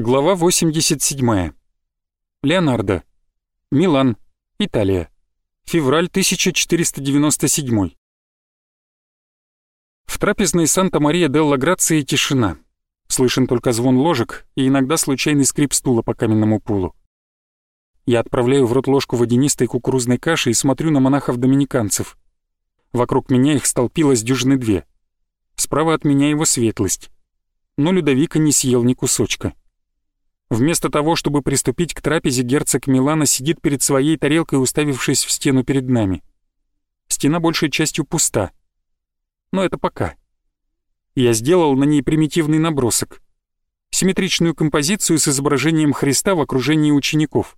Глава 87. Леонардо. Милан, Италия. Февраль 1497. В трапезной Санта-Мария-делла-Грации тишина. Слышен только звон ложек и иногда случайный скрип стула по каменному полу. Я отправляю в рот ложку водянистой кукурузной каши и смотрю на монахов-доминиканцев. Вокруг меня их столпилось дюжины две. Справа от меня его светлость. Но Людовика не съел ни кусочка. Вместо того, чтобы приступить к трапезе, герцог Милана сидит перед своей тарелкой, уставившись в стену перед нами. Стена большей частью пуста. Но это пока. Я сделал на ней примитивный набросок. Симметричную композицию с изображением Христа в окружении учеников.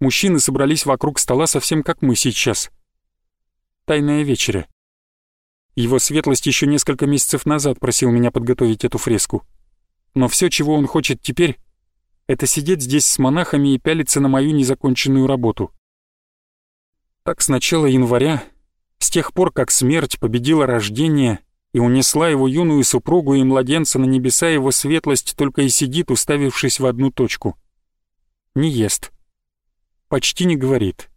Мужчины собрались вокруг стола совсем как мы сейчас. Тайная вечеря. Его светлость еще несколько месяцев назад просил меня подготовить эту фреску но все, чего он хочет теперь, это сидеть здесь с монахами и пялиться на мою незаконченную работу. Так с начала января, с тех пор, как смерть победила рождение и унесла его юную супругу и младенца на небеса, его светлость только и сидит, уставившись в одну точку. Не ест. Почти не говорит.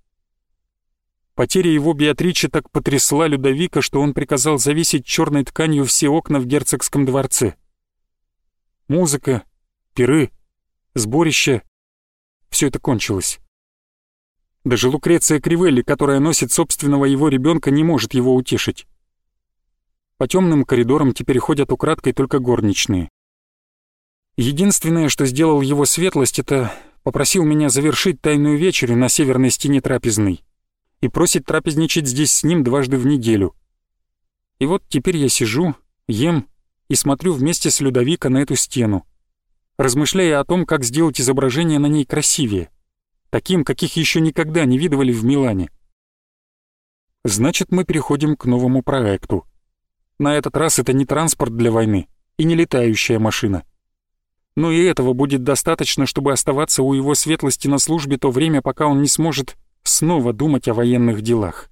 Потеря его Беатричи так потрясла Людовика, что он приказал завесить черной тканью все окна в герцогском дворце. Музыка, пиры, сборище — все это кончилось. Даже Лукреция Кривелли, которая носит собственного его ребенка, не может его утешить. По темным коридорам теперь ходят украдкой только горничные. Единственное, что сделал его светлость, это попросил меня завершить тайную вечерю на северной стене трапезной и просит трапезничать здесь с ним дважды в неделю. И вот теперь я сижу, ем и смотрю вместе с Людовика на эту стену, размышляя о том, как сделать изображение на ней красивее, таким, каких еще никогда не видывали в Милане. Значит, мы переходим к новому проекту. На этот раз это не транспорт для войны и не летающая машина. Но и этого будет достаточно, чтобы оставаться у его светлости на службе то время, пока он не сможет снова думать о военных делах.